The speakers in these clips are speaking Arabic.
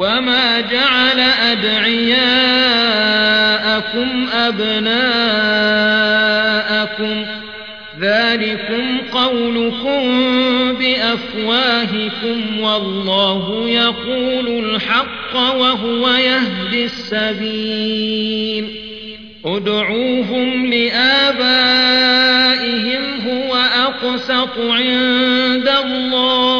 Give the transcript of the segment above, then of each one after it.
وما جعل أدعياءكم أبناءكم ذلكم قولكم بأفواهكم والله يقول الحق وهو يهدي السبيل ادعوهم لآبائهم هو أقسط عند الله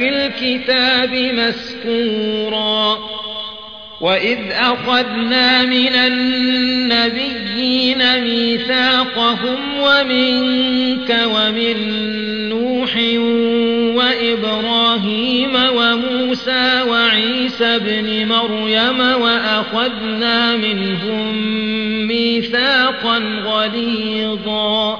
في الكتاب مسكورا. وإذ أخذنا من النبيين ميثاقهم ومنك ومن نوح وإبراهيم وموسى وعيسى بن مريم وأخذنا منهم ميثاقا غليظا.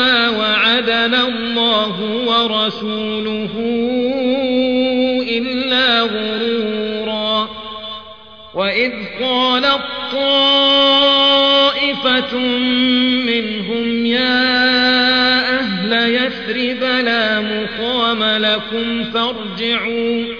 ما وعدنا الله ورسوله إلا غرورا. وإذ قال الطائفة منهم يا أهل يثرب لا مقام لكم فارجعوا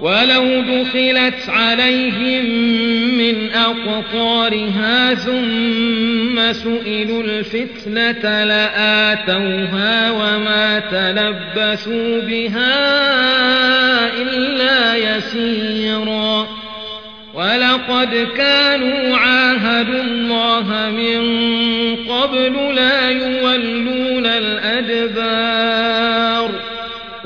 ولو دخلت عليهم من أقطارها ثم سئلوا الفتنة لآتوها وما تلبثوا بها إلا يسيرا. ولقد كانوا عاهدوا الله من قبل لا يولون الأدبار.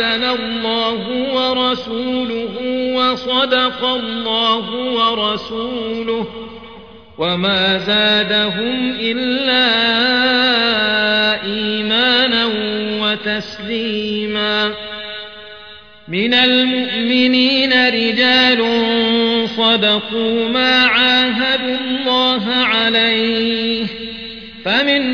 وعدنا الله ورسوله وصدق الله ورسوله وما زادهم إلا إيمانا وتسليما. من المؤمنين رجال صدقوا ما عاهدوا الله عليه. فمنهم من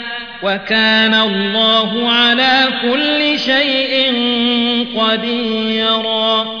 وكان الله على كل شيء قديرا.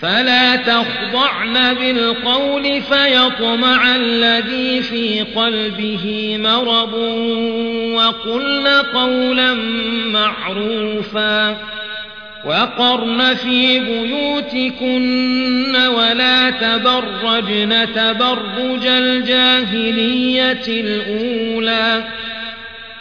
فلا تخضعن بالقول فيطمع الذي في قلبه مرض وقلن قولا معروفا وقرن في بيوتكن ولا تبرجن تبرج الجاهلية الأولى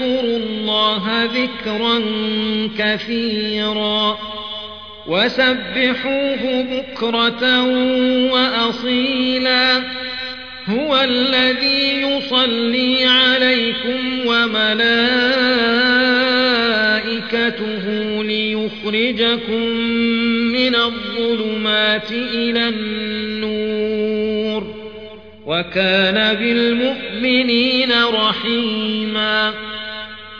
اذكروا الله ذكرا كثيرا. وسبحوه بكرة وأصيلا. هو الذي يصلي عليكم وملائكته ليخرجكم من الظلمات إلى النور. وكان بالمؤمنين رحيما.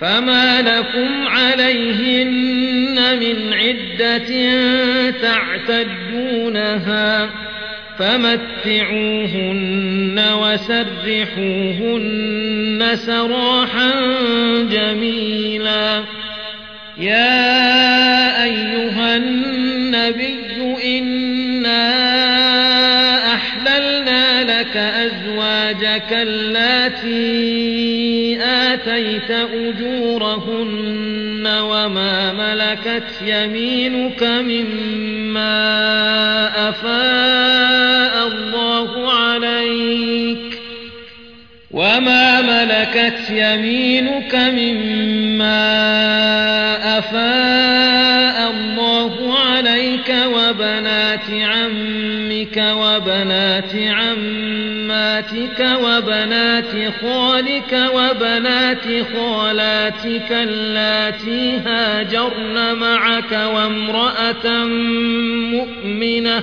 فما لكم عليهن من عدة تعتدونها فمتعوهن وسرحوهن سراحا جميلا يا أيها النبي أزواجك اللاتي آتيت أجورهن وما ملكت يمينك مما أفاء الله عليك وما ملكت يمينك مما أفاء الله عليك وبنات عمك وبنات عماتك وبنات خالك وبنات خالاتك اللاتي هاجرن معك وامرأة مؤمنة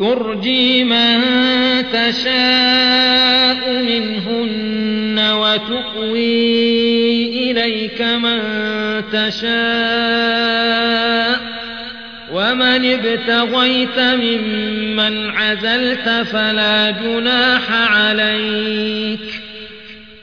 ترجي من تشاء منهن وتقوي إليك من تشاء ومن ابتغيت ممن عزلت فلا جناح عليك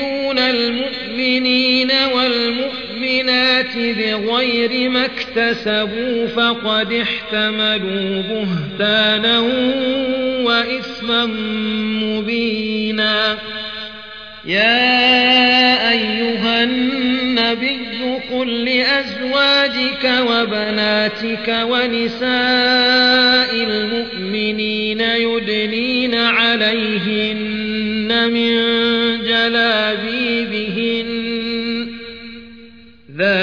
يؤذون المؤمنين والمؤمنين المؤمنات بغير ما اكتسبوا فقد احتملوا بهتانا وإثما مبينا. يا أيها النبي قل لأزواجك وبناتك ونساء المؤمنين يدنين عليهن من جلابيبهن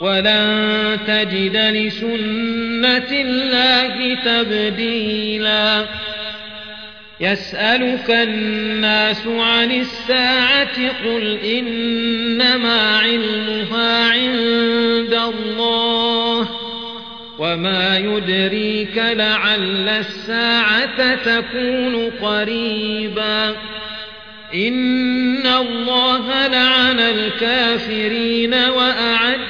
ولن تجد لسنة الله تبديلا يسألك الناس عن الساعة قل إنما علمها عند الله وما يدريك لعل الساعة تكون قريبا إن الله لعن الكافرين وأعد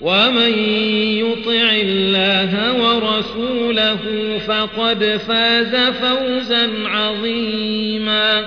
ومن يطع الله ورسوله فقد فاز فوزا عظيما